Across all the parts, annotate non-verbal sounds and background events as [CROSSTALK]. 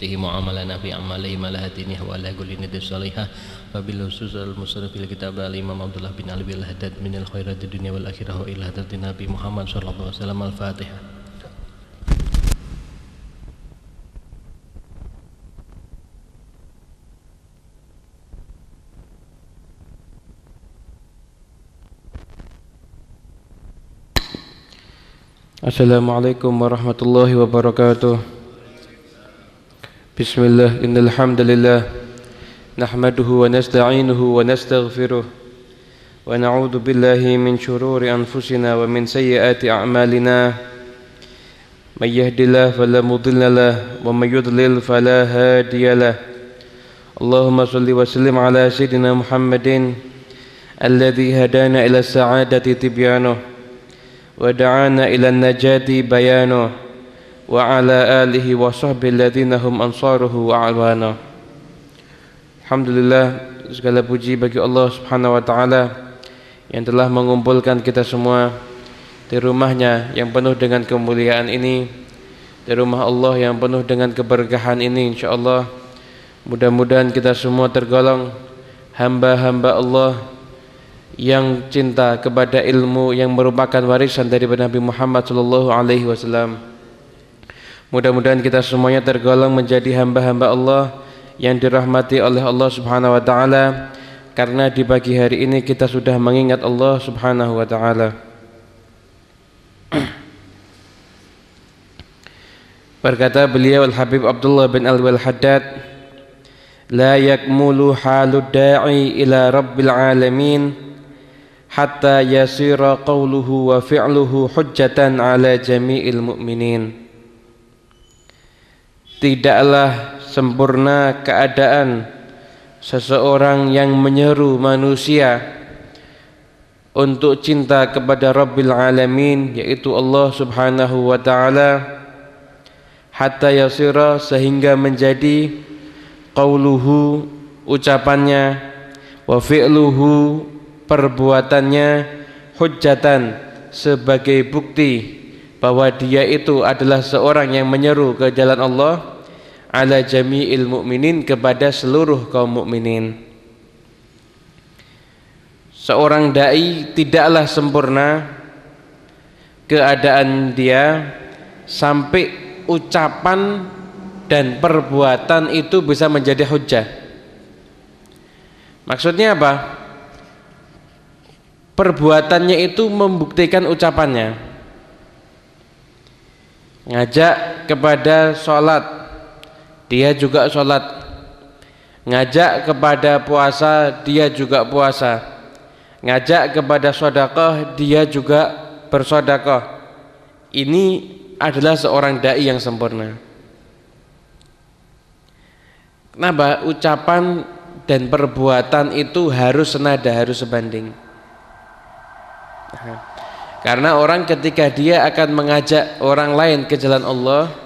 ليخل نياتنا في نيته وعملنا في أعماله ملهتنا وعلى كل نية صالحة وبالخصوص المصنف الكتاب الإمام عبد الله بن علي الهداد من الخيرات الدنيا والآخرة وإلى حضرة النبي محمد صلى الله عليه وسلم الفاتحة Assalamualaikum warahmatullahi wabarakatuh بسم الله. إن الحمد لله نحمده ونستعينه ونستغفره ونعوذ بالله من شرور أنفسنا ومن سيئات أعمالنا. من يهد الله فلا مضل له ومن يضلل فلا هادي له. اللهم صل وسلم على سيدنا محمد الذي هدانا إلى السعادة تبيانه ودعانا إلى النجاة بيانه. وعلى آله وصحبه الذين هم أنصاره وأعوانه Alhamdulillah segala puji bagi Allah Subhanahu wa taala yang telah mengumpulkan kita semua di rumahnya yang penuh dengan kemuliaan ini di rumah Allah yang penuh dengan keberkahan ini insyaallah mudah-mudahan kita semua tergolong hamba-hamba Allah yang cinta kepada ilmu yang merupakan warisan dari Nabi Muhammad sallallahu alaihi wasallam. Mudah-mudahan kita semuanya tergolong menjadi hamba-hamba Allah yang dirahmati oleh Allah Subhanahu wa taala karena di pagi hari ini kita sudah mengingat Allah Subhanahu wa taala. [CLEARS THROAT] Berkata beliau Al-Habib Abdullah bin Al-Wal Haddad, "La yakmulu halud da'i ila rabbil alamin." hatta yasira qawluhu wa fi'luhu hujjatan ala jami'il mu'minin Tidaklah sempurna keadaan seseorang yang menyeru manusia untuk cinta kepada Rabbil Alamin yaitu Allah Subhanahu wa taala hatta yasira sehingga menjadi qauluhu ucapannya wa fi'luhu perbuatannya hujatan sebagai bukti bahwa dia itu adalah seorang yang menyeru ke jalan Allah ala jami'il mu'minin kepada seluruh kaum mukminin. Seorang dai tidaklah sempurna keadaan dia sampai ucapan dan perbuatan itu bisa menjadi hujah. Maksudnya apa? perbuatannya itu membuktikan ucapannya ngajak kepada sholat. Dia juga sholat. Ngajak kepada puasa dia juga puasa. Ngajak kepada sodakoh dia juga bersodakoh ini adalah seorang da'i yang sempurna. Kenapa? Ucapan dan perbuatan itu harus senada harus sebanding karena orang ketika dia akan mengajak orang lain ke jalan Allah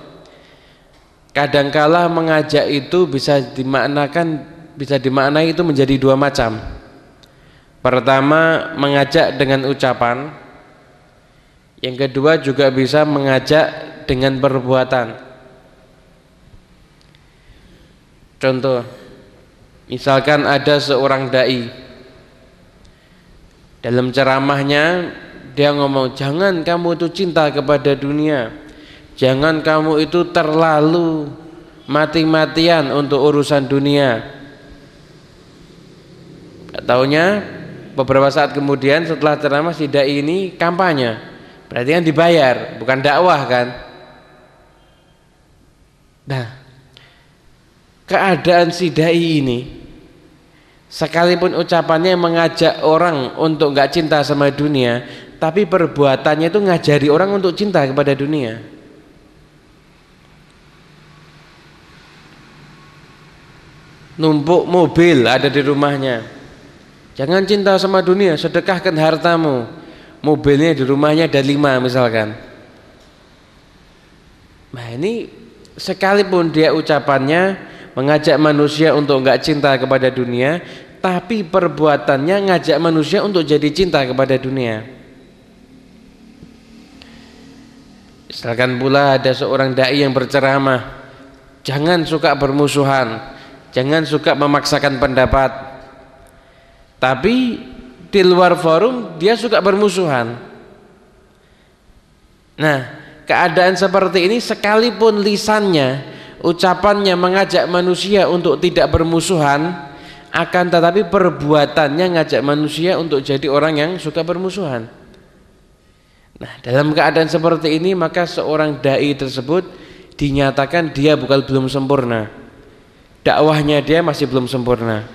Kadangkala mengajak itu bisa dimaknakan bisa dimaknai itu menjadi dua macam. Pertama mengajak dengan ucapan. Yang kedua juga bisa mengajak dengan perbuatan. Contoh Misalkan ada seorang da'i. Dalam ceramahnya dia ngomong jangan kamu itu cinta kepada dunia. Jangan kamu itu terlalu mati-matian untuk urusan dunia. Taunya beberapa saat kemudian setelah ceramah si dai ini kampanye. Berarti kan dibayar, bukan dakwah kan? Nah, keadaan si dai ini Sekalipun ucapannya mengajak orang untuk nggak cinta sama dunia, tapi perbuatannya itu ngajari orang untuk cinta kepada dunia. Numpuk mobil ada di rumahnya. Jangan cinta sama dunia, sedekahkan hartamu. Mobilnya di rumahnya ada lima misalkan. Nah ini sekalipun dia ucapannya mengajak manusia untuk nggak cinta kepada dunia, tapi perbuatannya ngajak manusia untuk jadi cinta kepada dunia. Misalkan pula ada seorang dai yang berceramah, jangan suka bermusuhan, jangan suka memaksakan pendapat. Tapi di luar forum dia suka bermusuhan. Nah, keadaan seperti ini sekalipun lisannya, ucapannya mengajak manusia untuk tidak bermusuhan, akan tetapi perbuatannya ngajak manusia untuk jadi orang yang suka bermusuhan. Nah, dalam keadaan seperti ini maka seorang dai tersebut dinyatakan dia bukan belum sempurna. Dakwahnya dia masih belum sempurna.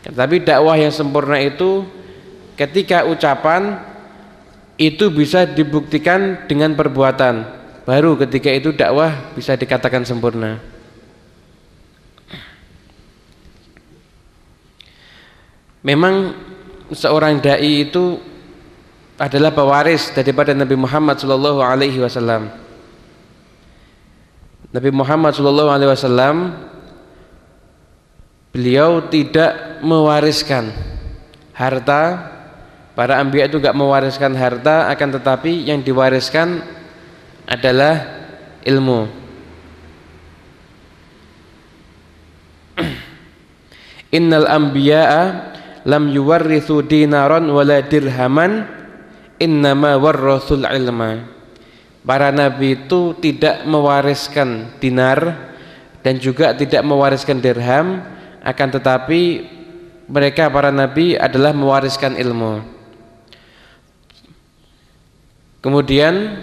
Tapi dakwah yang sempurna itu ketika ucapan itu bisa dibuktikan dengan perbuatan. Baru ketika itu dakwah bisa dikatakan sempurna. Memang seorang dai itu adalah pewaris daripada Nabi Muhammad sallallahu alaihi wasallam. Nabi Muhammad sallallahu alaihi wasallam beliau tidak mewariskan harta para anbiya itu enggak mewariskan harta akan tetapi yang diwariskan adalah ilmu [CLEARS THROAT] Innal anbiya'a lam yuwarrithu dinaran wala dirhaman innama warrathul ilma. Para nabi itu tidak mewariskan dinar dan juga tidak mewariskan dirham akan tetapi mereka para nabi adalah mewariskan ilmu. Kemudian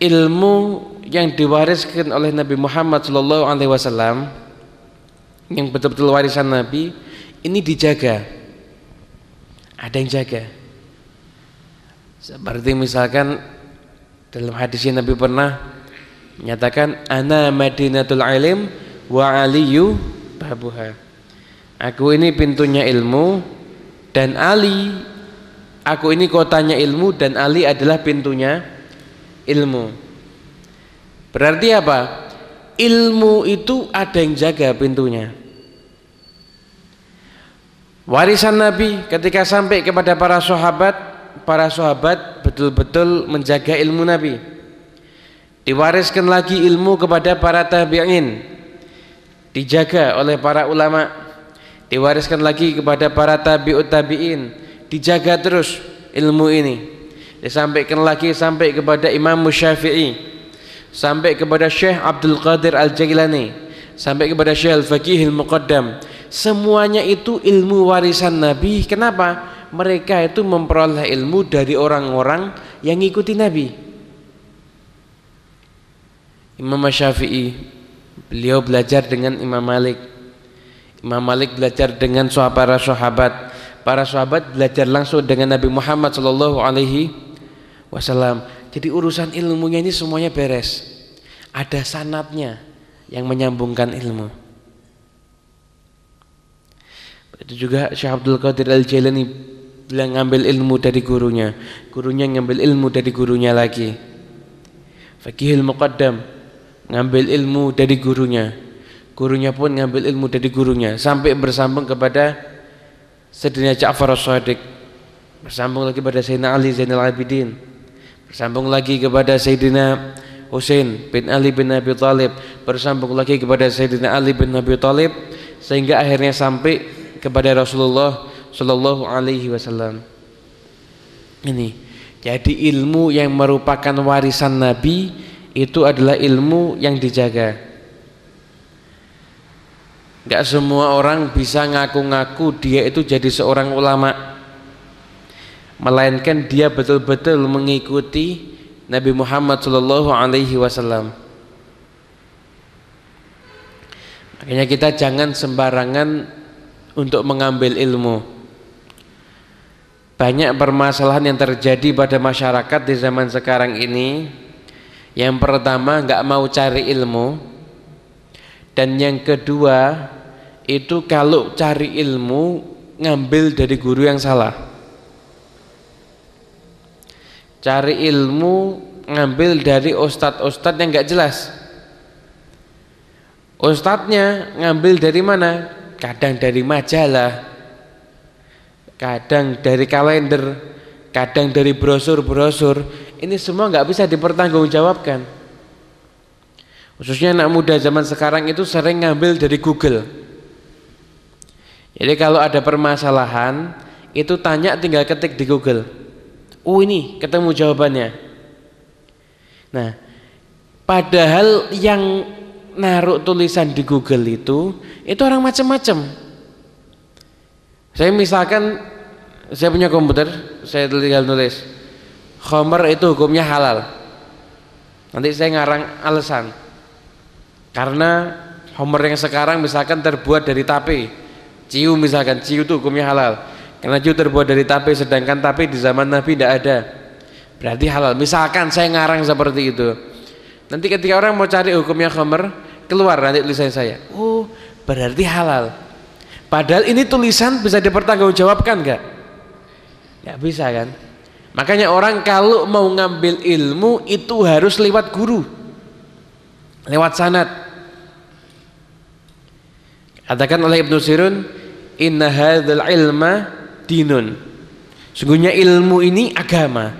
ilmu yang diwariskan oleh Nabi Muhammad sallallahu alaihi wasallam yang betul-betul warisan Nabi ini dijaga. Ada yang jaga seperti misalkan dalam hadisnya Nabi pernah menyatakan ana madinatul ilim wa aliyu babuha. Aku ini pintunya ilmu dan Ali aku ini kotanya ilmu dan Ali adalah pintunya ilmu. Berarti apa? Ilmu itu ada yang jaga pintunya. Warisan Nabi ketika sampai kepada para sahabat, para sahabat betul-betul menjaga ilmu Nabi. Diwariskan lagi ilmu kepada para tabi'in. Dijaga oleh para ulama. Diwariskan lagi kepada para tabi'ut tabi'in. Dijaga terus ilmu ini. Disampaikan lagi sampai kepada Imam Syafi'i. Sampai kepada Syekh Abdul Qadir Al-Jailani. Sampai kepada Syekh Al-Faqih Al-Muqaddam semuanya itu ilmu warisan Nabi kenapa? Mereka itu memperoleh ilmu dari orang-orang yang ikuti Nabi. Imam Syafi'i beliau belajar dengan Imam Malik. Imam Malik belajar dengan para sahabat. Para sahabat belajar langsung dengan Nabi Muhammad Shallallahu Alaihi Wasallam. Jadi urusan ilmunya ini semuanya beres. Ada sanatnya yang menyambungkan ilmu. Itu juga Syekh Abdul Qadir Al-Jailani bilang ngambil ilmu dari gurunya. Gurunya ngambil ilmu dari gurunya lagi. Fakihil Muqaddam ngambil ilmu dari gurunya. Gurunya pun ngambil ilmu dari gurunya sampai bersambung kepada Sayyidina Ja'far As-Shadiq. Bersambung lagi kepada Sayyidina Ali Zainal Abidin. Bersambung lagi kepada Sayyidina Husain bin Ali bin Abi Talib. Bersambung lagi kepada Sayyidina Ali bin Abi Talib sehingga akhirnya sampai kepada Rasulullah Shallallahu Alaihi Wasallam. Ini jadi ilmu yang merupakan warisan Nabi itu adalah ilmu yang dijaga. Gak semua orang bisa ngaku-ngaku dia itu jadi seorang ulama Melainkan dia betul-betul mengikuti Nabi Muhammad Shallallahu Alaihi Wasallam. Makanya kita jangan sembarangan untuk mengambil ilmu. Banyak permasalahan yang terjadi pada masyarakat di zaman sekarang ini. Yang pertama nggak mau cari ilmu dan yang kedua itu kalau cari ilmu ngambil dari guru yang salah. Cari ilmu ngambil dari ustadz-ustadz yang nggak jelas. Ustadznya ngambil dari mana? kadang dari majalah, kadang dari kalender, kadang dari brosur-brosur. ini semua nggak bisa dipertanggungjawabkan. Khususnya anak muda zaman sekarang itu sering ngambil dari Google. Jadi kalau ada permasalahan, itu tanya tinggal ketik di Google. Oh ini ketemu jawabannya. Nah, padahal yang naruh tulisan di Google itu itu orang macam-macam. Saya misalkan saya punya komputer, saya tinggal nulis Homer itu hukumnya halal. Nanti saya ngarang alasan. Karena Homer yang sekarang misalkan terbuat dari tape. Ciu misalkan, ciu itu hukumnya halal. Karena ciu terbuat dari tape sedangkan tape di zaman Nabi tidak ada. Berarti halal. Misalkan saya ngarang seperti itu. Nanti ketika orang mau cari hukumnya Homer, keluar nanti tulisan saya. Oh, berarti halal. Padahal ini tulisan bisa dipertanggungjawabkan enggak? Ya bisa kan? Makanya orang kalau mau ngambil ilmu itu harus lewat guru. Lewat sanad. Katakan oleh Ibnu Sirun, "Inna hadzal ilma dinun." Sungguhnya ilmu ini agama.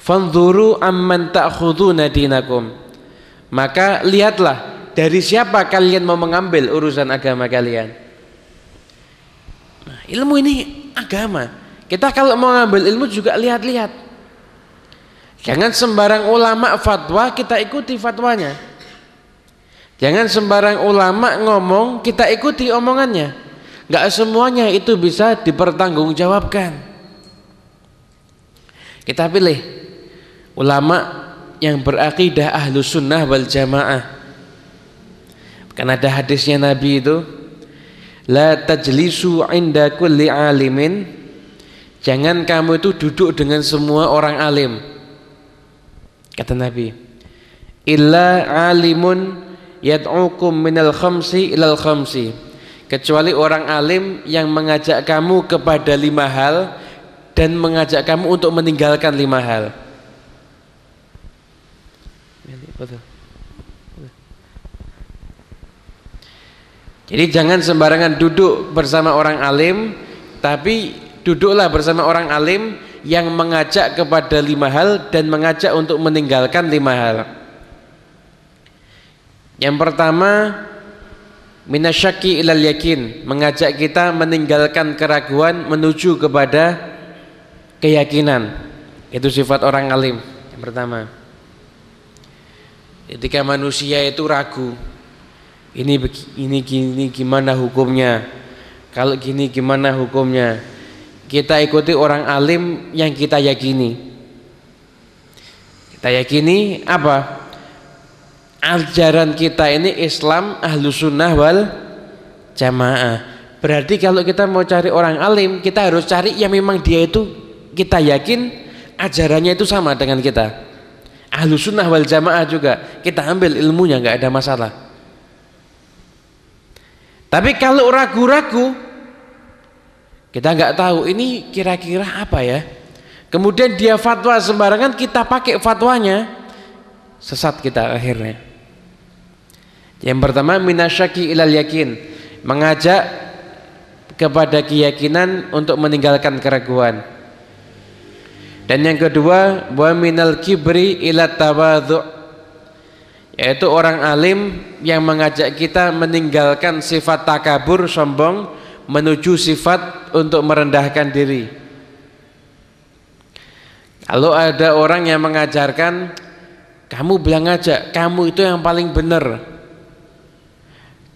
Fanzuru amman ta'khuduna dinakum. Maka lihatlah dari siapa kalian mau mengambil urusan agama kalian. Ilmu ini agama. Kita kalau mau ngambil ilmu juga lihat-lihat. Jangan sembarang ulama fatwa kita ikuti fatwanya. Jangan sembarang ulama ngomong kita ikuti omongannya. Gak semuanya itu bisa dipertanggungjawabkan. Kita pilih ulama yang berakidah ahlu sunnah wal jamaah. Karena ada hadisnya Nabi itu, la tajlisu inda kulli alimin. Jangan kamu itu duduk dengan semua orang alim. Kata Nabi, illa alimun yad'ukum minal khamsi ilal khamsi kecuali orang alim yang mengajak kamu kepada lima hal dan mengajak kamu untuk meninggalkan lima hal jadi jangan sembarangan duduk bersama orang alim tapi duduklah bersama orang alim yang mengajak kepada lima hal dan mengajak untuk meninggalkan lima hal yang pertama minasyaki ilal yakin, mengajak kita meninggalkan keraguan menuju kepada keyakinan. Itu sifat orang alim. Yang pertama. Ketika manusia itu ragu, ini ini gini gimana hukumnya? Kalau gini gimana hukumnya? Kita ikuti orang alim yang kita yakini. Kita yakini apa? ajaran kita ini Islam ahlu sunnah wal jamaah berarti kalau kita mau cari orang alim kita harus cari yang memang dia itu kita yakin ajarannya itu sama dengan kita ahlu sunnah wal jamaah juga kita ambil ilmunya nggak ada masalah tapi kalau ragu-ragu kita nggak tahu ini kira-kira apa ya. Kemudian dia fatwa sembarangan kita pakai fatwanya sesat kita akhirnya. Yang pertama minasyaki ilal yakin, mengajak kepada keyakinan untuk meninggalkan keraguan. Dan yang kedua, wa minal kibri ila tawadhu yaitu orang alim yang mengajak kita meninggalkan sifat takabur sombong menuju sifat untuk merendahkan diri. Kalau ada orang yang mengajarkan kamu bilang aja kamu itu yang paling benar.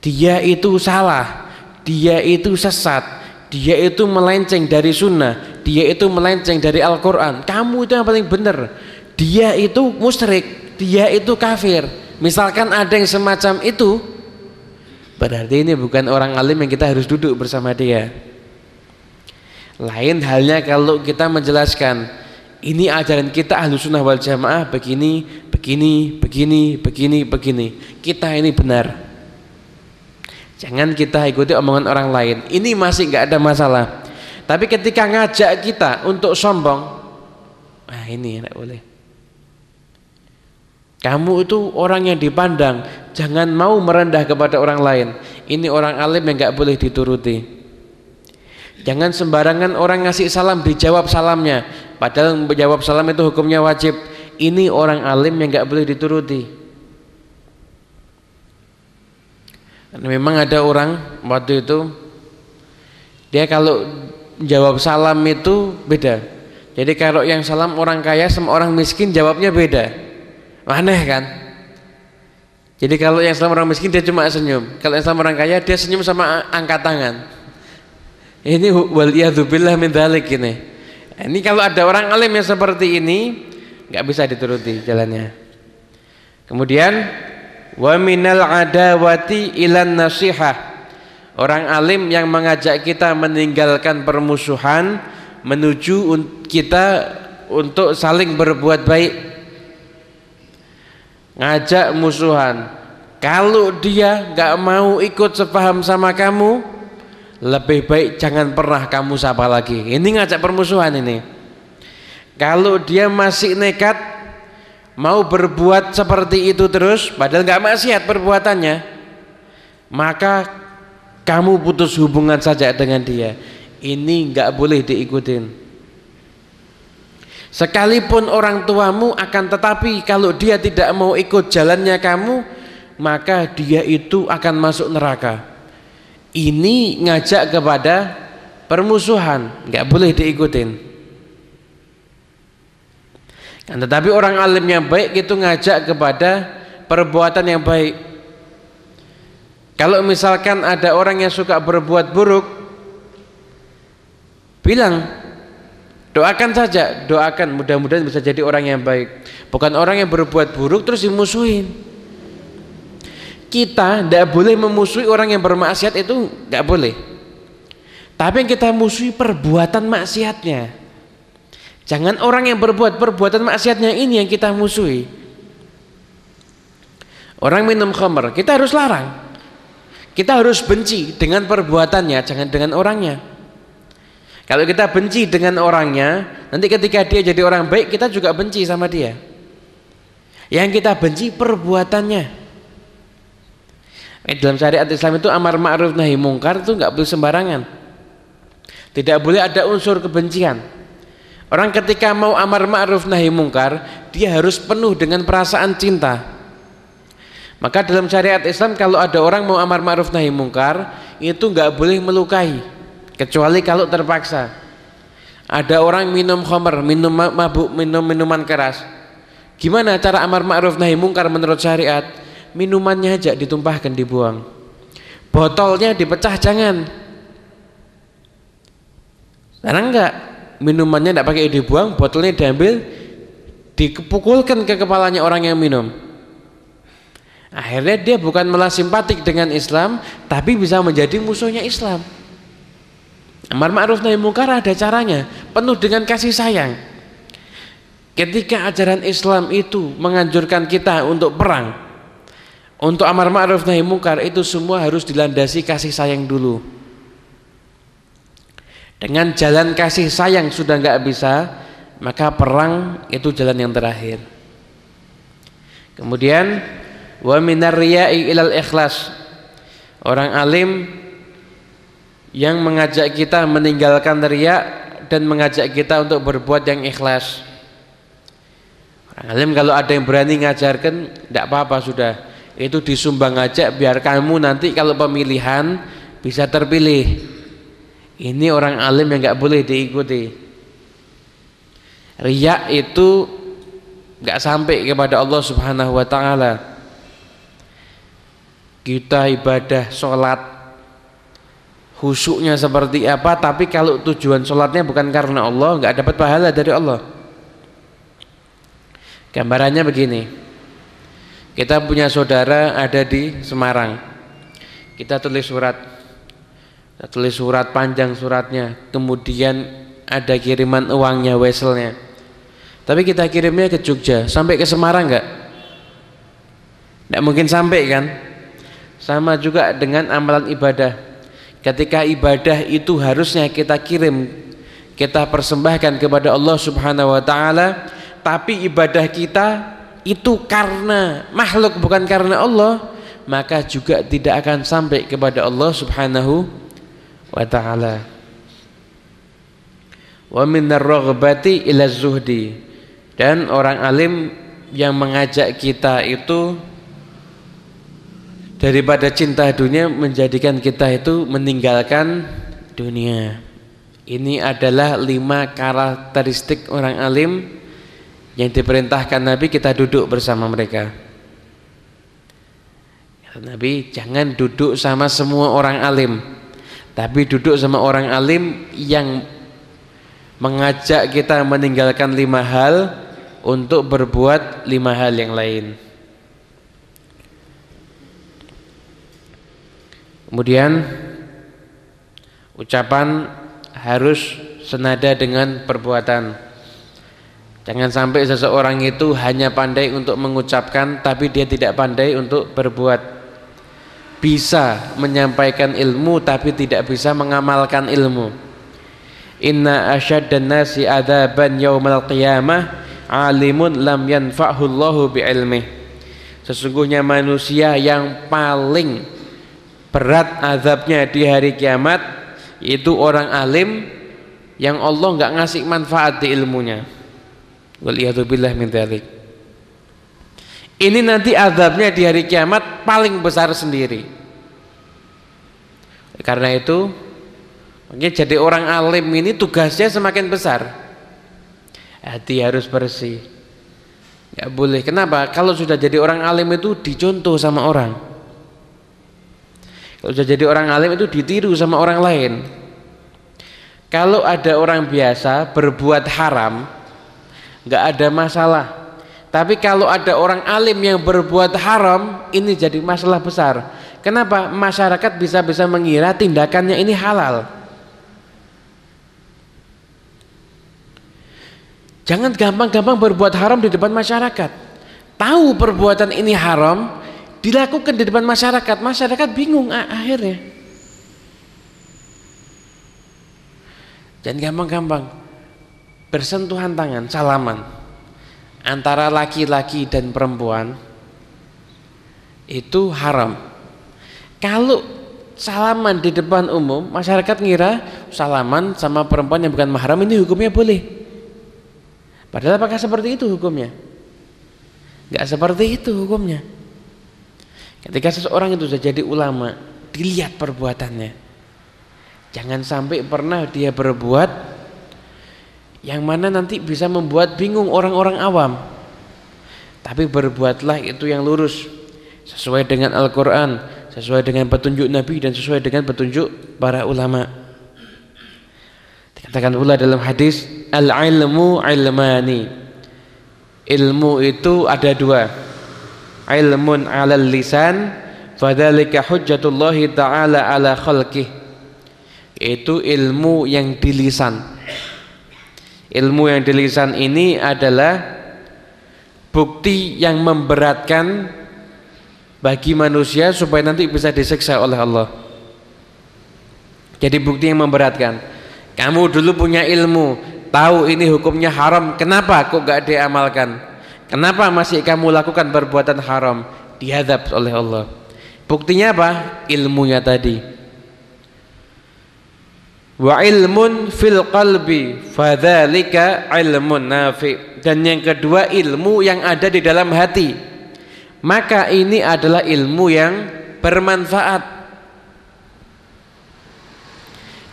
Dia itu salah dia itu sesat dia itu melenceng dari sunnah dia itu melenceng dari Al-Quran. Kamu itu yang paling benar. Dia itu musyrik dia itu kafir misalkan ada yang semacam itu berarti ini bukan orang alim yang kita harus duduk bersama dia lain halnya kalau kita menjelaskan ini ajaran kita ahlu sunnah wal jamaah begini begini begini begini begini kita ini benar Jangan kita ikuti omongan orang lain. Ini masih nggak ada masalah. Tapi ketika ngajak kita untuk sombong, ah ini tidak boleh. Kamu itu orang yang dipandang, jangan mau merendah kepada orang lain. Ini orang alim yang nggak boleh dituruti. Jangan sembarangan orang ngasih salam dijawab salamnya. padahal menjawab salam itu hukumnya wajib ini orang alim yang nggak boleh dituruti memang ada orang waktu itu dia kalau jawab salam itu beda jadi kalau yang salam orang kaya sama orang miskin jawabnya beda aneh kan? Jadi kalau yang salam orang miskin dia cuma senyum. Kalau yang salam orang kaya dia senyum sama angkat tangan. Ini waliyadzubillah min dhalik ini. Ini kalau ada orang alim yang seperti ini nggak bisa dituruti jalannya. Kemudian wa minal adawati ilan nasihah. Orang alim yang mengajak kita meninggalkan permusuhan menuju kita untuk saling berbuat baik ngajak musuhan. Kalau dia nggak mau ikut sepaham sama kamu lebih baik jangan pernah kamu sapa lagi. Ini ngajak permusuhan ini. Kalau dia masih nekat mau berbuat seperti itu terus padahal nggak maksiat perbuatannya maka kamu putus hubungan saja dengan dia. Ini nggak boleh diikutin sekalipun orang tuamu akan tetapi kalau dia tidak mau ikut jalannya kamu maka dia itu akan masuk neraka. Ini ngajak kepada permusuhan. Nggak boleh diikutin. Kan tetapi orang alim yang baik itu ngajak kepada perbuatan yang baik. Kalau misalkan ada orang yang suka berbuat buruk bilang doakan saja doakan. Mudah-mudahan bisa jadi orang yang baik. Bukan orang yang berbuat buruk terus dimusuhin. Kita tidak boleh memusuhi orang yang bermaksiat itu nggak boleh. Tapi yang kita musuhi perbuatan maksiatnya. Jangan orang yang berbuat perbuatan maksiatnya ini yang kita musuhi. Orang minum khamr kita harus larang. Kita harus benci dengan perbuatannya jangan dengan orangnya kalau kita benci dengan orangnya nanti ketika dia jadi orang baik kita juga benci sama dia yang kita benci perbuatannya Eh, dalam syariat Islam itu amar ma'ruf nahi mungkar itu nggak boleh sembarangan. Tidak boleh ada unsur kebencian. Orang ketika mau amar ma'ruf nahi mungkar, dia harus penuh dengan perasaan cinta. Maka dalam syariat Islam kalau ada orang mau amar ma'ruf nahi mungkar, itu nggak boleh melukai kecuali kalau terpaksa. Ada orang minum khamr, minum mabuk, minum minuman keras. Gimana cara amar ma'ruf nahi mungkar menurut syariat? minumannya aja ditumpahkan dibuang botolnya dipecah jangan karena enggak minumannya tidak pakai dibuang botolnya diambil dipukulkan ke kepalanya orang yang minum akhirnya dia bukan malah simpatik dengan Islam tapi bisa menjadi musuhnya Islam amar ma'ruf nahi mungkar ada caranya penuh dengan kasih sayang ketika ajaran Islam itu menganjurkan kita untuk perang untuk amar ma'ruf nahi mungkar itu semua harus dilandasi kasih sayang dulu. Dengan jalan kasih sayang sudah nggak bisa, maka perang itu jalan yang terakhir. Kemudian wa minar ilal ikhlas. Orang alim yang mengajak kita meninggalkan riya dan mengajak kita untuk berbuat yang ikhlas. Orang alim kalau ada yang berani ngajarkan tidak apa-apa sudah. Itu disumbang aja biar kamu nanti kalau pemilihan bisa terpilih. Ini orang alim yang nggak boleh diikuti. Riak itu nggak sampai kepada Allah subhanahu wa ta'ala. Kita ibadah sholat khusyuknya seperti apa tapi kalau tujuan sholatnya bukan karena Allah nggak dapat pahala dari Allah gambarannya begini kita punya saudara ada di Semarang. Kita tulis surat. Kita tulis surat panjang suratnya. Kemudian ada kiriman uangnya, weselnya. Tapi kita kirimnya ke Jogja, sampai ke Semarang enggak? Enggak mungkin sampai kan? Sama juga dengan amalan ibadah. Ketika ibadah itu harusnya kita kirim, kita persembahkan kepada Allah Subhanahu wa taala, tapi ibadah kita itu karena makhluk bukan karena Allah maka juga tidak akan sampai kepada Allah Subhanahu wa taala. wa minar raghbati ila zuhdi dan orang alim yang mengajak kita itu daripada cinta dunia menjadikan kita itu meninggalkan dunia ini adalah lima karakteristik orang alim yang diperintahkan Nabi kita duduk bersama mereka Nabi jangan duduk sama semua orang alim tapi duduk sama orang alim yang mengajak kita meninggalkan lima hal untuk berbuat lima hal yang lain. Kemudian ucapan harus senada dengan perbuatan. Jangan sampai seseorang itu hanya pandai untuk mengucapkan tapi dia tidak pandai untuk berbuat. Bisa menyampaikan ilmu tapi tidak bisa mengamalkan ilmu. Inna asyaddan nasi adzaban yaumal qiyamah alimun lam yanfa'hu Allahu bi'ilmih. Sesungguhnya manusia yang paling berat azabnya di hari kiamat itu orang alim yang Allah enggak ngasih manfaat di ilmunya. Waliyadzubillah min dzalik. Ini nanti azabnya di hari kiamat paling besar sendiri. Karena itu Makanya jadi orang alim ini tugasnya semakin besar. Hati harus bersih. Gak boleh. Kenapa? Kalau sudah jadi orang alim itu dicontoh sama orang. Kalau sudah jadi orang alim itu ditiru sama orang lain. Kalau ada orang biasa berbuat haram, nggak ada masalah. Tapi kalau ada orang alim yang berbuat haram, ini jadi masalah besar. Kenapa? Masyarakat bisa-bisa mengira tindakannya ini halal. Jangan gampang-gampang berbuat haram di depan masyarakat. Tahu perbuatan ini haram, dilakukan di depan masyarakat. Masyarakat bingung akhirnya. Jangan gampang-gampang bersentuhan tangan, salaman antara laki-laki dan perempuan itu haram. Kalau salaman di depan umum, masyarakat ngira salaman sama perempuan yang bukan mahram ini hukumnya boleh. Padahal apakah seperti itu hukumnya? Gak seperti itu hukumnya. Ketika seseorang itu sudah jadi ulama, dilihat perbuatannya. Jangan sampai pernah dia berbuat yang mana nanti bisa membuat bingung orang-orang awam. Tapi berbuatlah itu yang lurus sesuai dengan Al-Qur'an, sesuai dengan petunjuk Nabi dan sesuai dengan petunjuk para ulama. Dikatakan pula dalam hadis al-ilmu ilmani. Ilmu itu ada dua. Ilmun 'alal lisan fadzalika hujjatullahi ta'ala 'ala khalqih. Itu ilmu yang di lisan. Ilmu yang di lisan ini adalah bukti yang memberatkan bagi manusia supaya nanti bisa disiksa oleh Allah. Jadi bukti yang memberatkan. Kamu dulu punya ilmu, tahu ini hukumnya haram, kenapa kok gak diamalkan? Kenapa masih kamu lakukan perbuatan haram? Dihadap oleh Allah. Buktinya apa? Ilmunya tadi. Wa ilmun fil qalbi fadzalika ilmun nafi. Dan yang kedua ilmu yang ada di dalam hati. Maka ini adalah ilmu yang bermanfaat.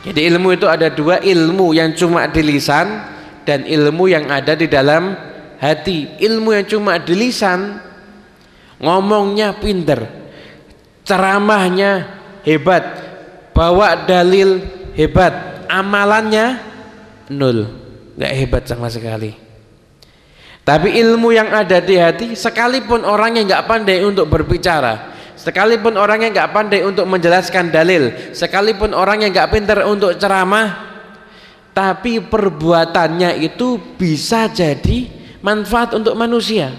Jadi ilmu itu ada dua ilmu yang cuma di lisan dan ilmu yang ada di dalam hati. Ilmu yang cuma di lisan ngomongnya pinter, ceramahnya hebat, bawa dalil hebat, amalannya nol, nggak hebat sama sekali. Tapi ilmu yang ada di hati, sekalipun orang yang nggak pandai untuk berbicara, Sekalipun orang yang nggak pandai untuk menjelaskan dalil, sekalipun orang yang nggak pintar untuk ceramah, tapi perbuatannya itu bisa jadi manfaat untuk manusia.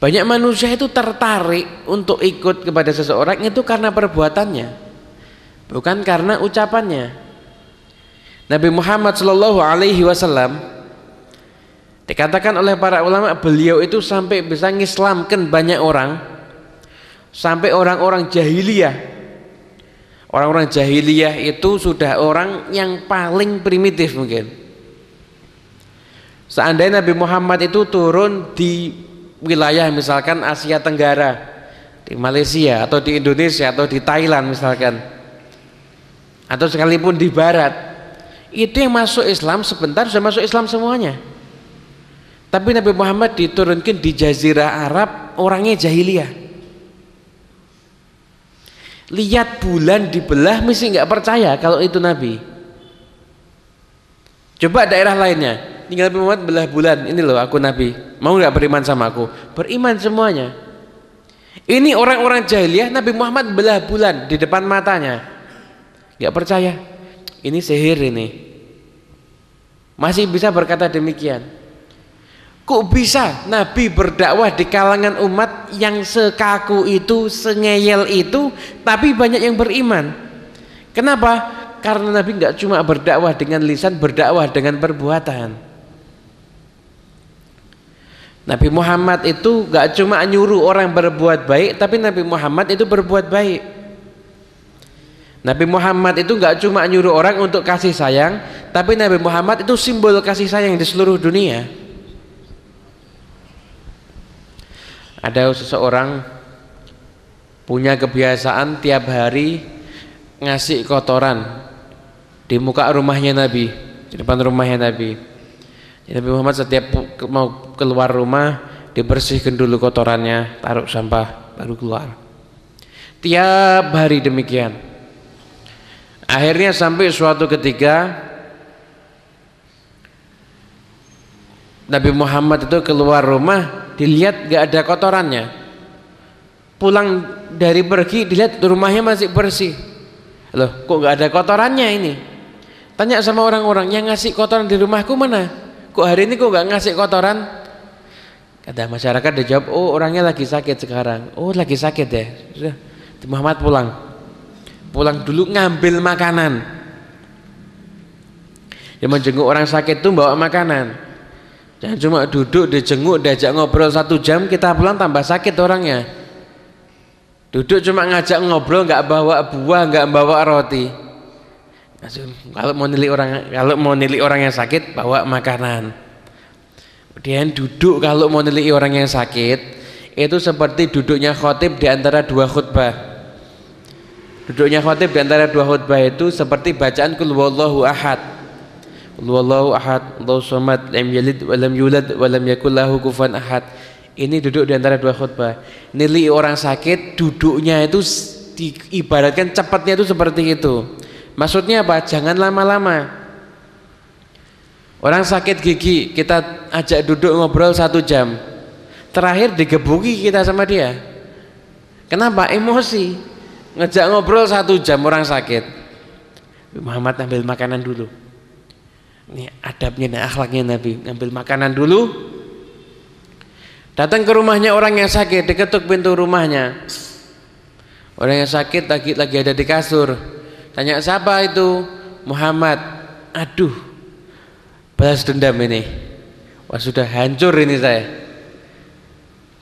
Banyak manusia itu tertarik untuk ikut kepada seseorang itu karena perbuatannya, bukan karena ucapannya. Nabi Muhammad Shallallahu Alaihi Wasallam Dikatakan oleh para ulama beliau itu sampai bisa ngislamkan banyak orang sampai orang-orang jahiliyah Orang-orang jahiliyah itu sudah orang yang paling primitif mungkin. Seandainya Nabi Muhammad itu turun di wilayah misalkan Asia Tenggara, di Malaysia atau di Indonesia atau di Thailand misalkan, atau sekalipun di Barat, itu yang masuk Islam sebentar sudah masuk Islam semuanya. Tapi Nabi Muhammad diturunkan di Jazirah Arab orangnya jahiliyah. Lihat bulan dibelah mesti nggak percaya kalau itu Nabi. Coba daerah lainnya tinggal Nabi Muhammad belah bulan. Ini loh aku Nabi. Mau nggak beriman sama aku? Beriman semuanya. Ini orang-orang jahiliyah Nabi Muhammad belah bulan di depan matanya. Nggak percaya. Ini sihir ini. Masih bisa berkata demikian. Kok bisa Nabi berdakwah di kalangan umat yang sekaku itu, sengeyel itu, tapi banyak yang beriman. Kenapa? Karena Nabi nggak cuma berdakwah dengan lisan, berdakwah dengan perbuatan. Nabi Muhammad itu nggak cuma nyuruh orang berbuat baik, tapi Nabi Muhammad itu berbuat baik. Nabi Muhammad itu nggak cuma nyuruh orang untuk kasih sayang, tapi Nabi Muhammad itu simbol kasih sayang di seluruh dunia. ada seseorang punya kebiasaan tiap hari ngasih kotoran di muka rumahnya Nabi di depan rumahnya Nabi Nabi Muhammad setiap mau keluar rumah dibersihkan dulu kotorannya taruh sampah baru keluar. Tiap hari demikian. Akhirnya sampai suatu ketika Nabi Muhammad itu keluar rumah dilihat gak ada kotorannya. Pulang dari pergi dilihat rumahnya masih bersih. Loh kok gak ada kotorannya ini? Tanya sama orang-orang yang ngasih kotoran di rumahku mana? Kok hari ini kok gak ngasih kotoran kata masyarakat dia jawab oh orangnya lagi sakit sekarang oh lagi sakit ya sudah Muhammad pulang pulang dulu ngambil makanan dia menjenguk orang sakit tuh bawa makanan Jangan cuma duduk dijenguk diajak ngobrol satu jam kita pulang tambah sakit orangnya. Duduk cuma ngajak ngobrol nggak bawa buah nggak bawa roti. Kalau mau nilai orang kalau mau nilai orang yang sakit bawa makanan. Kemudian duduk kalau mau nilai orang yang sakit itu seperti duduknya khotib di antara dua khutbah. Duduknya khotib di antara dua khutbah itu seperti bacaan kul ahad Wallahu ahad, Allahu samad, lam yalid wa yulad wa lam yakul lahu ahad. Ini duduk di antara dua khutbah. Nili orang sakit duduknya itu diibaratkan cepatnya itu seperti itu. Maksudnya apa? Jangan lama-lama. Orang sakit gigi, kita ajak duduk ngobrol satu jam. Terakhir digebuki kita sama dia. Kenapa? Emosi. Ngejak ngobrol satu jam orang sakit. Muhammad ambil makanan dulu ini adabnya dan akhlaknya Nabi. Ngambil makanan dulu. Datang ke rumahnya orang yang sakit, diketuk pintu rumahnya. Orang yang sakit lagi lagi ada di kasur. Tanya siapa itu? Muhammad. Aduh. Balas dendam ini. Wah sudah hancur ini saya.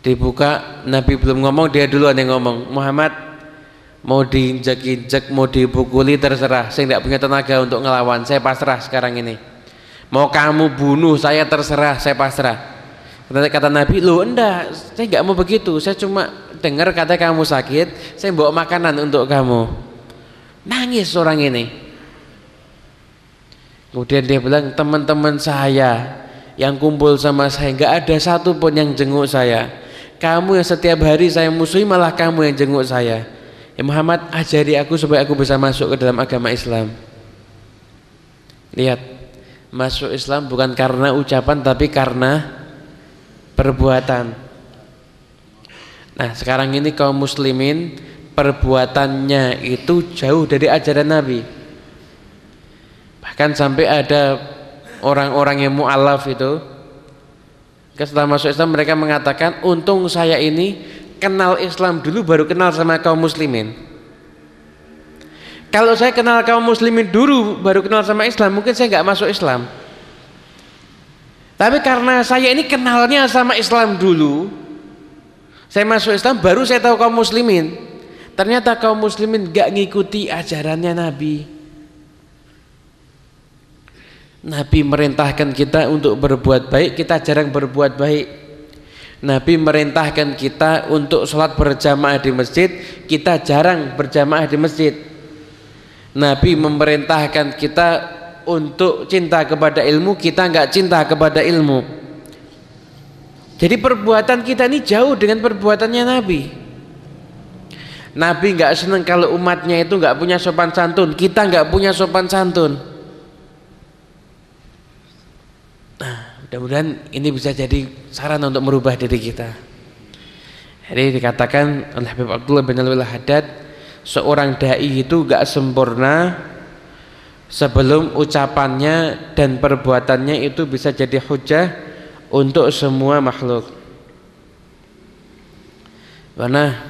Dibuka, Nabi belum ngomong, dia duluan yang ngomong. Muhammad mau diinjak-injak, mau dipukuli terserah. Saya tidak punya tenaga untuk ngelawan. Saya pasrah sekarang ini mau kamu bunuh saya terserah saya pasrah kata, kata Nabi lo enggak saya nggak mau begitu saya cuma dengar kata kamu sakit saya bawa makanan untuk kamu nangis orang ini kemudian dia bilang teman-teman saya yang kumpul sama saya nggak ada satu pun yang jenguk saya kamu yang setiap hari saya musuhi malah kamu yang jenguk saya ya Muhammad ajari aku supaya aku bisa masuk ke dalam agama Islam lihat masuk Islam bukan karena ucapan tapi karena perbuatan. Nah, sekarang ini kaum muslimin perbuatannya itu jauh dari ajaran Nabi. Bahkan sampai ada orang-orang yang mu'alaf itu setelah masuk Islam mereka mengatakan untung saya ini kenal Islam dulu baru kenal sama kaum muslimin kalau saya kenal kaum muslimin dulu baru kenal sama Islam, mungkin saya nggak masuk Islam. Tapi karena saya ini kenalnya sama Islam dulu, saya masuk Islam baru saya tahu kaum muslimin. ternyata kaum muslimin gak ngikuti ajarannya Nabi. Nabi merintahkan kita untuk berbuat baik, kita jarang berbuat baik. Nabi merintahkan kita untuk sholat berjamaah di masjid, kita jarang berjamaah di masjid. Nabi memerintahkan kita untuk cinta kepada ilmu, kita nggak cinta kepada ilmu. Jadi perbuatan kita ini jauh dengan perbuatannya Nabi. Nabi nggak senang kalau umatnya itu nggak punya sopan santun, kita nggak punya sopan santun. Nah, mudah-mudahan ini bisa jadi saran untuk merubah diri kita. Jadi dikatakan oleh Habib Abdullah bin Al Haddad, seorang dai itu nggak sempurna sebelum ucapannya dan perbuatannya itu bisa jadi hujah untuk semua makhluk. Karena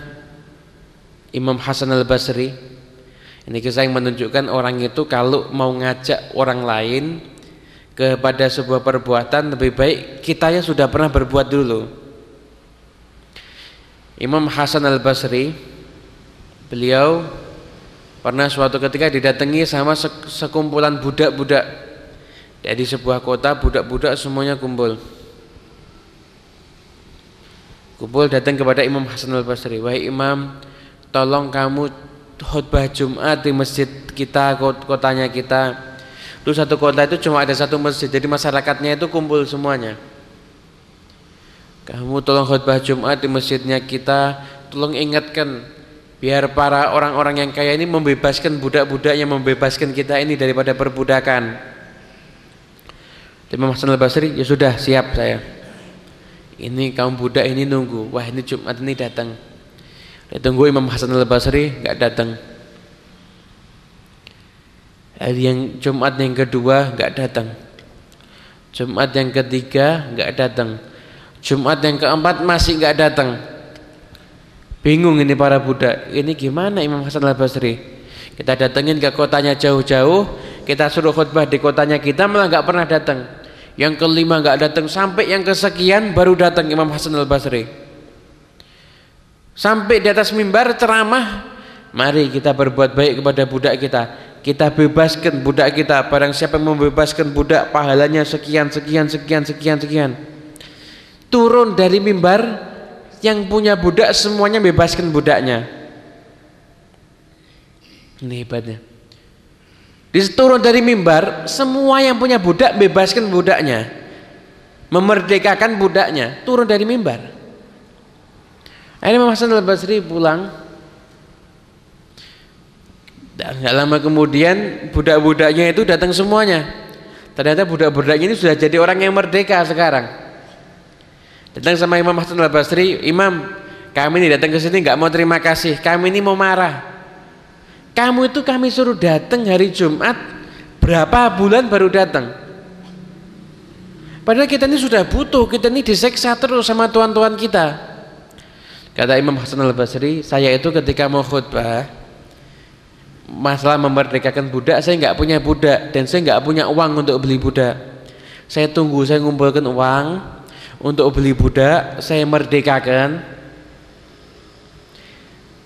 Imam Hasan Al Basri ini kisah yang menunjukkan orang itu kalau mau ngajak orang lain kepada sebuah perbuatan lebih baik kita ya sudah pernah berbuat dulu. Imam Hasan Al Basri beliau Pernah suatu ketika didatangi sama sekumpulan budak-budak dari sebuah kota budak-budak semuanya kumpul. Kumpul datang kepada Imam Hasan Al Basri. Wahai Imam, tolong kamu khutbah Jumat di masjid kita kotanya kita. Itu satu kota itu cuma ada satu masjid, jadi masyarakatnya itu kumpul semuanya. Kamu tolong khutbah Jumat di masjidnya kita, tolong ingatkan biar para orang-orang yang kaya ini membebaskan budak-budak yang membebaskan kita ini daripada perbudakan. Imam Hasan al-Basri ya sudah siap saya. Ini kaum budak ini nunggu. Wah ini Jumat ini datang. Dia tunggu Imam Hasan al-Basri nggak datang hari yang Jumat yang kedua nggak datang Jumat yang ketiga nggak datang Jumat yang keempat masih nggak datang Bingung ini para budak. Ini gimana Imam Hasan Al Basri? Kita datengin ke kotanya jauh-jauh, kita suruh khutbah di kotanya kita malah nggak pernah datang. Yang kelima nggak datang sampai yang kesekian baru datang Imam Hasan Al Basri. Sampai di atas mimbar ceramah, mari kita berbuat baik kepada budak kita. Kita bebaskan budak kita. Barang siapa yang membebaskan budak, pahalanya sekian, sekian, sekian, sekian, sekian. Turun dari mimbar, yang punya budak semuanya bebaskan budaknya. Ini hebatnya. Turun dari mimbar semua yang punya budak bebaskan budaknya. Memerdekakan budaknya. Turun dari mimbar. Akhirnya Imam Hasan al-Basri pulang gak lama kemudian budak-budaknya itu datang semuanya ternyata budak-budaknya ini sudah jadi orang yang merdeka sekarang Datang sama Imam Hasan al Basri, Imam, kami ini datang ke sini nggak mau terima kasih, kami ini mau marah. Kamu itu kami suruh datang hari Jumat, berapa bulan baru datang? Padahal kita ini sudah butuh, kita ini diseksa terus sama tuan-tuan kita. Kata Imam Hasan al Basri, saya itu ketika mau khutbah, masalah memerdekakan budak, saya nggak punya budak dan saya nggak punya uang untuk beli budak. Saya tunggu, saya ngumpulkan uang, untuk beli budak saya merdekakan.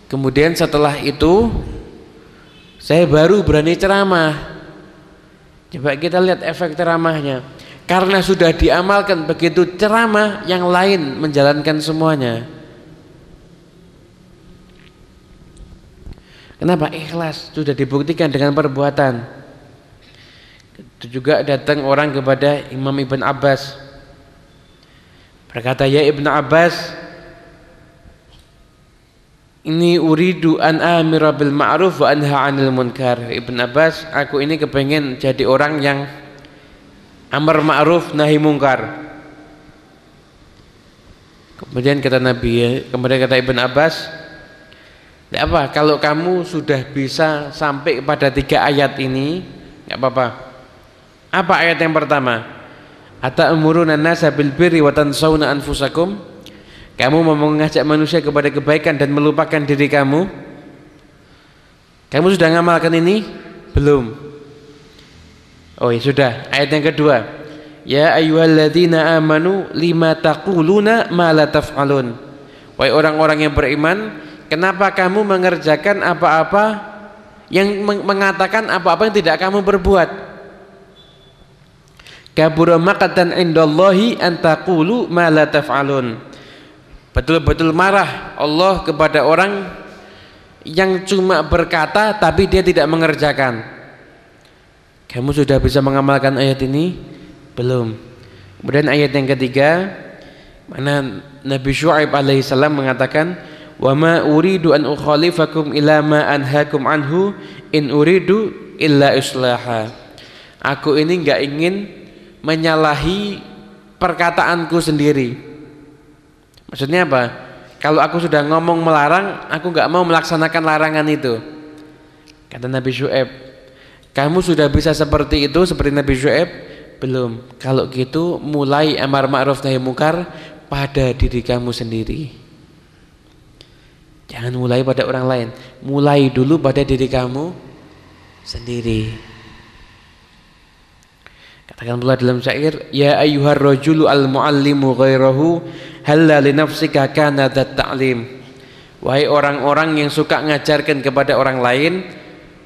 Kemudian setelah itu saya baru berani ceramah. Coba kita lihat efek ceramahnya. Karena sudah diamalkan begitu ceramah yang lain menjalankan semuanya kenapa ikhlas sudah dibuktikan dengan perbuatan itu juga datang orang kepada Imam Ibn Abbas Berkata ya Ibn Abbas Ini uridu an amira bil ma'ruf wa anha 'anil munkar. Ibn Abbas, aku ini kepengen jadi orang yang amar ma'ruf nahi munkar. Kemudian kata Nabi, ya, kemudian kata Ibn Abbas, ya apa? Kalau kamu sudah bisa sampai pada tiga ayat ini, nggak apa-apa. Apa ayat yang pertama? Ata'muruna nasa bil birri wa tansawna anfusakum? Kamu mau mengajak manusia kepada kebaikan dan melupakan diri kamu? Kamu sudah ngamalkan ini? Belum. Oh ya sudah. Ayat yang kedua. Ya ayyuhalladzina amanu lima taquluna ma la taf'alun. Wahai orang-orang yang beriman, kenapa kamu mengerjakan apa-apa yang mengatakan apa-apa yang tidak kamu berbuat? Kabura indallahi an taqulu ma la taf'alun. Betul-betul marah Allah kepada orang yang cuma berkata tapi dia tidak mengerjakan. Kamu sudah bisa mengamalkan ayat ini? Belum. Kemudian ayat yang ketiga mana Nabi Syuaib alaihissalam mengatakan wa ma uridu an ukhalifakum ila ma anhaakum anhu in uridu illa islaha aku ini enggak ingin menyalahi perkataanku sendiri Maksudnya apa? Kalau aku sudah ngomong melarang, aku nggak mau melaksanakan larangan itu. Kata Nabi Syuaib, kamu sudah bisa seperti itu seperti Nabi Syuaib? Belum. Kalau gitu mulai amar ma'ruf nahi munkar pada diri kamu sendiri. Jangan mulai pada orang lain, mulai dulu pada diri kamu sendiri. Katakan pula dalam syair, ya ayyuhar rajulu al muallimu ghairahu halla li nafsika kana ta'lim. Wahai orang-orang yang suka ngajarkan kepada orang lain,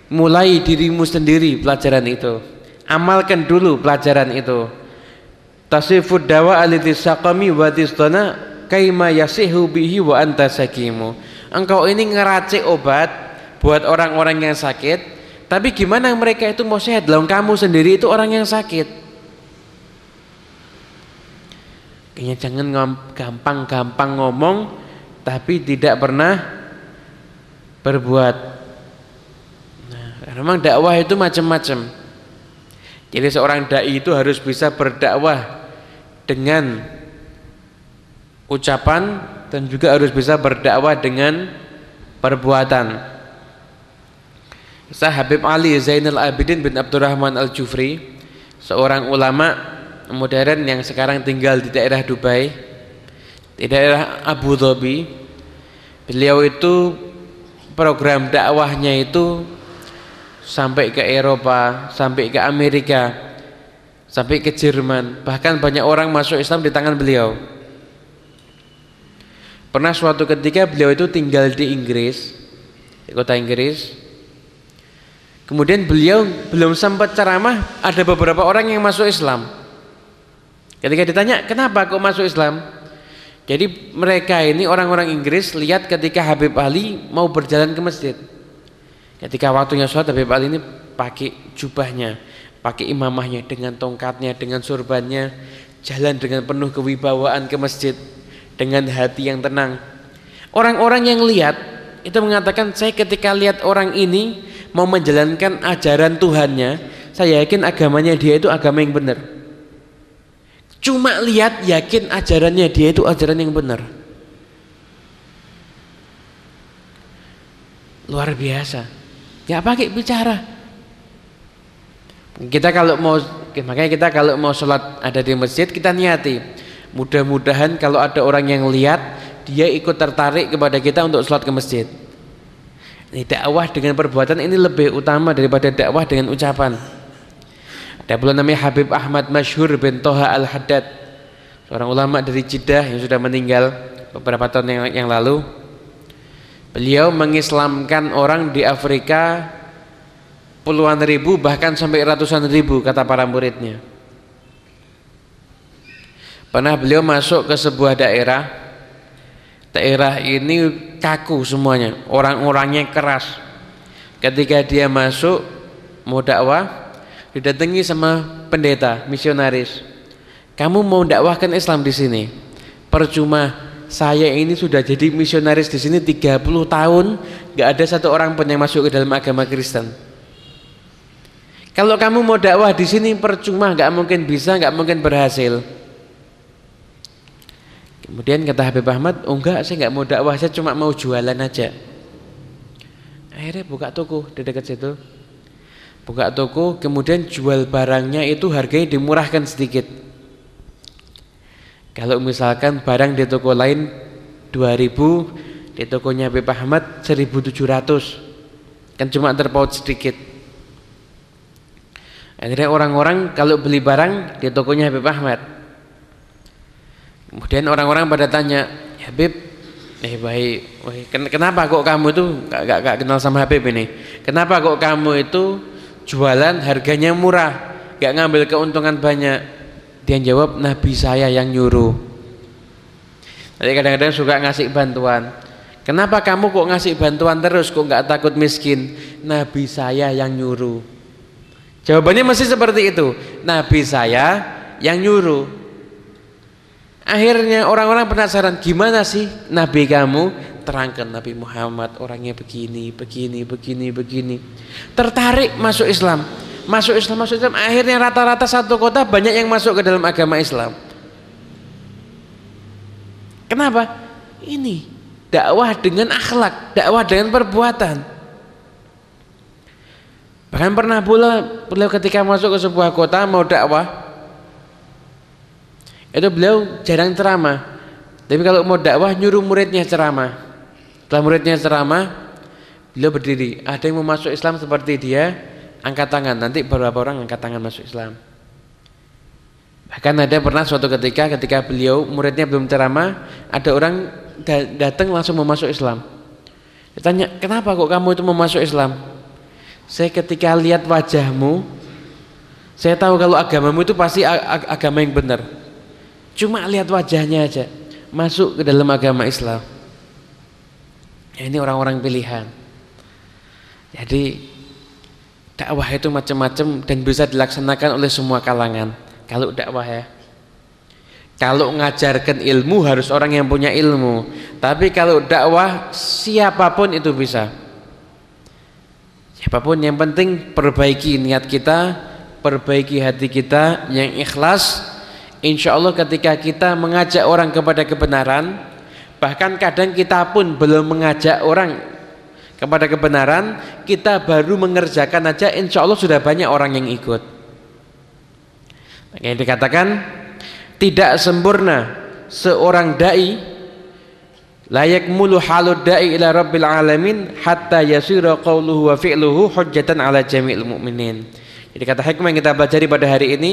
mulai dirimu sendiri pelajaran itu. Amalkan dulu pelajaran itu. Tasifud dawa aliti saqami wa tistana kaima yasihu bihi wa anta sakimu. Engkau ini ngeracik obat buat orang-orang yang sakit, tapi gimana mereka itu mau sehat? Lalu kamu sendiri itu orang yang sakit. Kayaknya jangan gampang-gampang ngomong tapi tidak pernah berbuat. Nah, memang dakwah itu macam-macam. Jadi seorang dai itu harus bisa berdakwah dengan ucapan dan juga harus bisa berdakwah dengan perbuatan. Sah Habib Ali Zainal Abidin bin Abdurrahman Al-Jufri, seorang ulama modern yang sekarang tinggal di daerah Dubai di daerah Abu Dhabi beliau itu program dakwahnya itu sampai ke Eropa sampai ke Amerika sampai ke Jerman bahkan banyak orang masuk Islam di tangan beliau pernah suatu ketika beliau itu tinggal di Inggris di kota Inggris kemudian beliau belum sempat ceramah ada beberapa orang yang masuk Islam Ketika ditanya, kenapa kok masuk Islam? Jadi mereka ini orang-orang Inggris lihat ketika Habib Ali mau berjalan ke masjid. Ketika waktunya sholat Habib Ali ini pakai jubahnya, pakai imamahnya dengan tongkatnya, dengan surbannya, jalan dengan penuh kewibawaan ke masjid dengan hati yang tenang. Orang-orang yang lihat itu mengatakan saya ketika lihat orang ini mau menjalankan ajaran Tuhannya, saya yakin agamanya dia itu agama yang benar. Cuma lihat yakin ajarannya dia itu ajaran yang benar. Luar biasa. Gak pakai bicara. Kita kalau mau makanya kita kalau mau sholat ada di masjid kita niati. Mudah-mudahan kalau ada orang yang lihat dia ikut tertarik kepada kita untuk sholat ke masjid. Ini dakwah dengan perbuatan ini lebih utama daripada dakwah dengan ucapan. Ada pula namanya Habib Ahmad Masyhur bin Toha Al-Haddad Seorang ulama dari Jeddah yang sudah meninggal beberapa tahun yang, yang lalu Beliau mengislamkan orang di Afrika puluhan ribu bahkan sampai ratusan ribu kata para muridnya Pernah beliau masuk ke sebuah daerah. Daerah ini kaku semuanya. Orang-orangnya keras. Ketika dia masuk Mau dakwah didatangi sama pendeta misionaris. Kamu mau dakwahkan Islam di sini? Percuma saya ini sudah jadi misionaris di sini 30 tahun. Gak ada satu orang pun yang masuk ke dalam agama Kristen. Kalau kamu mau dakwah di sini percuma. Gak mungkin bisa gak mungkin berhasil kemudian kata Habib Ahmad oh enggak saya gak mau dakwah saya cuma mau jualan aja. Akhirnya buka toko di dekat situ. Buka toko kemudian jual barangnya itu harganya dimurahkan sedikit. Kalau misalkan barang di toko lain 2000 di tokonya Habib Ahmad 1700 kan cuma terpaut sedikit. Akhirnya orang-orang kalau beli barang di tokonya Habib Ahmad kemudian orang-orang pada tanya Habib Eh baik, kenapa kok kamu itu gak, gak, gak kenal sama Habib ini? Kenapa kok kamu itu jualan harganya murah, gak ngambil keuntungan banyak? Dia jawab, Nabi saya yang nyuruh. Nanti kadang-kadang suka ngasih bantuan. Kenapa kamu kok ngasih bantuan terus, kok gak takut miskin? Nabi saya yang nyuruh. Jawabannya masih seperti itu. Nabi saya yang nyuruh. Akhirnya orang-orang penasaran gimana sih Nabi kamu terangkan Nabi Muhammad orangnya begini, begini, begini, begini. Tertarik masuk Islam. Masuk Islam, masuk Islam. Akhirnya rata-rata satu kota banyak yang masuk ke dalam agama Islam. Kenapa? Ini dakwah dengan akhlak, dakwah dengan perbuatan. Bahkan pernah pula beliau ketika masuk ke sebuah kota mau dakwah, itu beliau jarang ceramah. Tapi kalau mau dakwah nyuruh muridnya ceramah. Setelah muridnya ceramah beliau berdiri. Ada yang mau masuk Islam seperti dia angkat tangan. Nanti beberapa orang angkat tangan masuk Islam. Bahkan ada pernah suatu ketika ketika beliau muridnya belum ceramah ada orang datang langsung mau masuk Islam. Ditanya kenapa kok kamu itu mau masuk Islam? Saya ketika lihat wajahmu saya tahu kalau agamamu itu pasti agama yang benar Cuma lihat wajahnya aja masuk ke dalam agama Islam. Ya, ini orang-orang pilihan. Jadi dakwah itu macam-macam dan bisa dilaksanakan oleh semua kalangan. Kalau dakwah ya. Kalau ngajarkan ilmu harus orang yang punya ilmu. Tapi kalau dakwah siapa pun itu bisa. Siapa pun yang penting perbaiki niat kita, perbaiki hati kita yang ikhlas Insya Allah ketika kita mengajak orang kepada kebenaran Bahkan kadang kita pun belum mengajak orang kepada kebenaran Kita baru mengerjakan aja Insya Allah sudah banyak orang yang ikut. Yang dikatakan Tidak sempurna seorang da'i layak mulu halud da'i ila rabbil alamin hatta yasira qawluhu wa fi'luhu hujjatan ala jami'il mu'minin. Jadi kata hikmah yang kita pelajari pada hari ini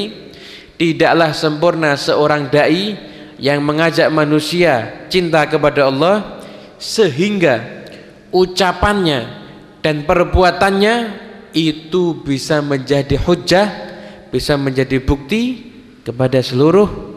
Tidaklah sempurna seorang dai yang mengajak manusia cinta kepada Allah sehingga ucapannya dan perbuatannya itu bisa menjadi hujah, bisa menjadi bukti kepada seluruh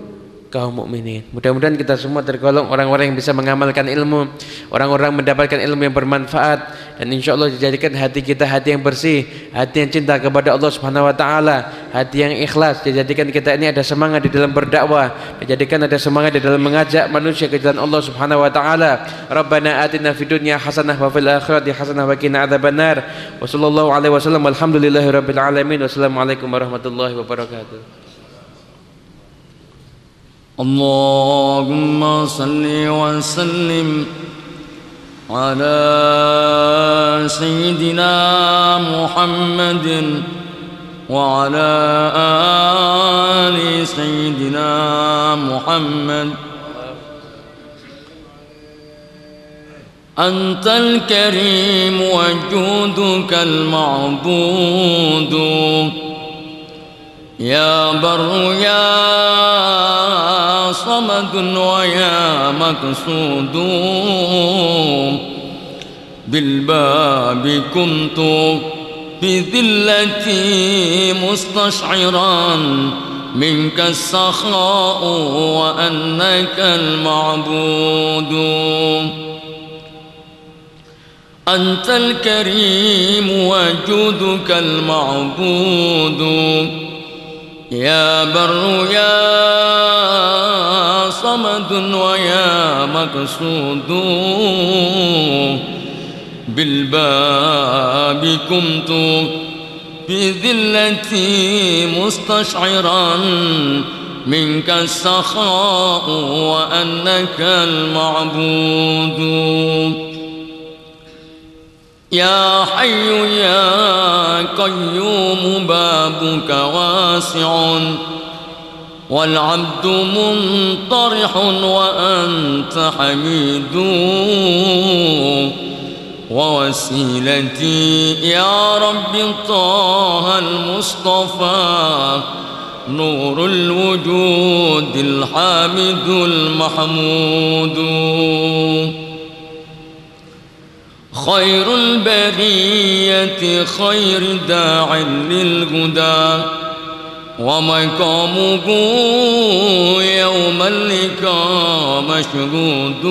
kaum mukminin. Mudah-mudahan kita semua tergolong orang-orang yang bisa mengamalkan ilmu, orang-orang mendapatkan ilmu yang bermanfaat dan insya Allah dijadikan hati kita hati yang bersih, hati yang cinta kepada Allah Subhanahu wa taala, hati yang ikhlas, dijadikan kita ini ada semangat di dalam berdakwah, dijadikan ada semangat di dalam mengajak manusia ke jalan Allah Subhanahu wa taala. Rabbana atina fid dunya hasanah wa fil akhirati hasanah wa qina adzabannar. Alaihi wasallam alamin. Wassalamualaikum warahmatullahi wabarakatuh. اللهم صل وسلم على سيدنا محمد وعلى آل سيدنا محمد. أنت الكريم وجودك المعبود. يا بر يا صمد ويا مقصود. بالباب كنت بذلتي مستشعرا منك السخاء وأنك المعبود. أنت الكريم وجودك المعبود. يا بر يا صمد ويا مقصود. بالباب كنت بذلتي مستشعرا. منك السخاء وأنك المعبود. يا حي يا قيوم بابك واسع. والعبد منطرح وأنت حميد. ووسيلتي يا رب طه المصطفى نور الوجود الحامد المحمود. خير البرية خير داع للهدى. ومقامه يوم اللقاء مشهود.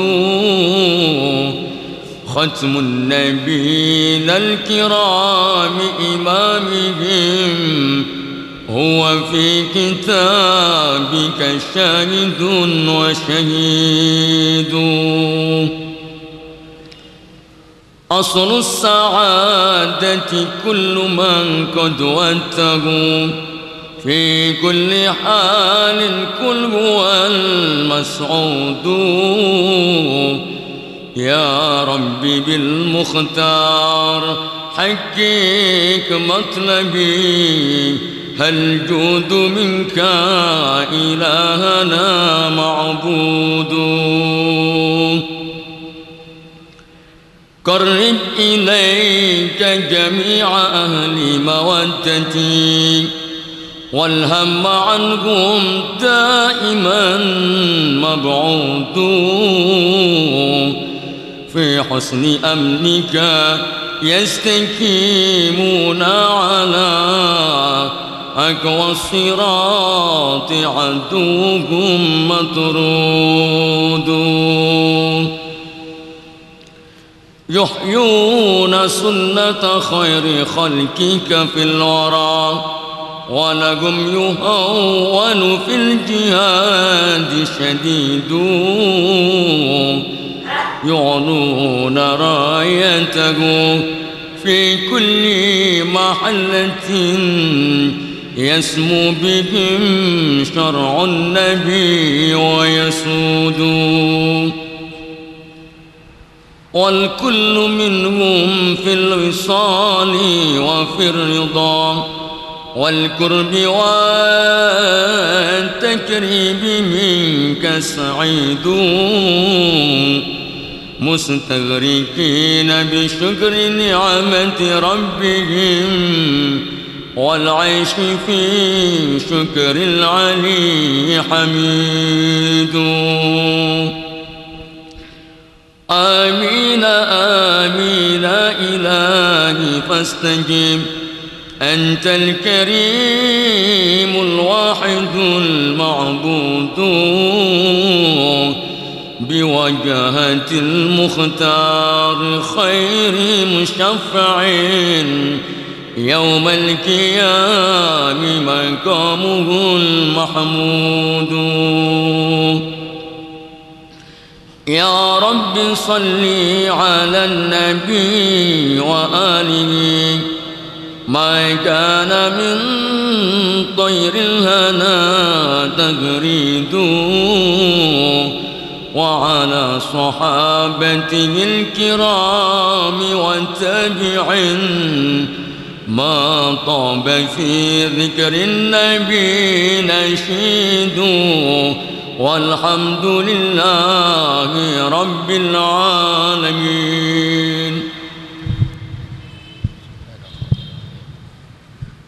ختم النبيين الكرام إمامهم. هو في كتابك شاهد وشهيد. أصل السعادة كل من قد وته في كل حال كل هو المسعود. يا ربي بالمختار حقق مطلبي. هل جود منك إلهنا معبود؟ قرب إليك جميع أهل مودتي. والهم عنهم دائما مبعود في حسن أمنك يستكيمون على أقوى الصراط عدوهم مطرود. يحيون سنة خير خلقك في الورى ولهم يهون في الجهاد شديد. يعنون رايته في كل محلة يسمو بهم شرع النبي ويسود. والكل منهم في الوصال وفي الرضا والكرب والتكريب منك سعيد مستغرقين بشكر نعمة ربهم والعيش في شكر العلي حميد. آمين آمين إلهي فاستجب. أنت الكريم الواحد المعبود بوجهة المختار خير مشفع. يوم القيام مقامه المحمود. يا رب صل على النبي وآله. ما كان من طير الهنا تغريد وعلى صحابته الكرام والتابعين ما طاب في ذكر النبي نشيد. والحمد لله رب العالمين.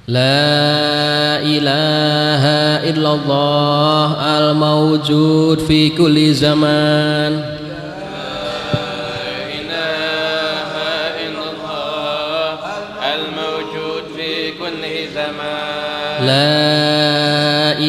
لا إله إلا الله الموجود في كل زمان. لا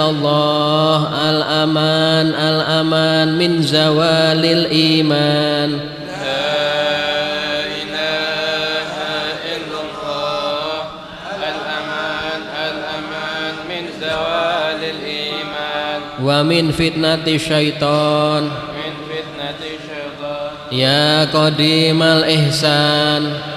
الله الأمان الأمان من زوال الإيمان. ومن فتنة الشيطان. من فتنة الشيطان. يا قديم الإحسان.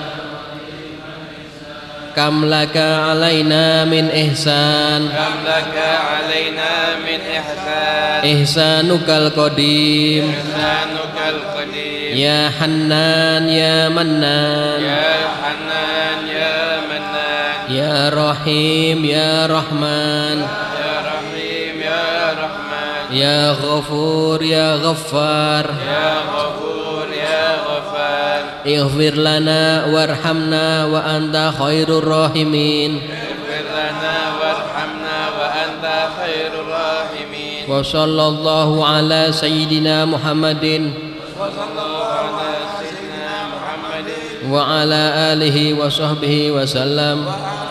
Alaina min ihsan. Kam laka alaina min ihsan. Ihsanukal qadim. Ihsanukal qadim. Ya hannan ya mannan. Ya hanan ya mannan. Ya rahim ya rahman. Ya rahim ya rahman. Ya ghafur ya ghaffar. Ya ghafur ya ghafar اغفر لنا وارحمنا وأنت خير الراحمين. اغفر لنا وارحمنا وأنت خير الراحمين. وصلى الله على سيدنا محمد. وصلى الله على سيدنا محمد. وعلى آله وصحبه وسلم. وعلى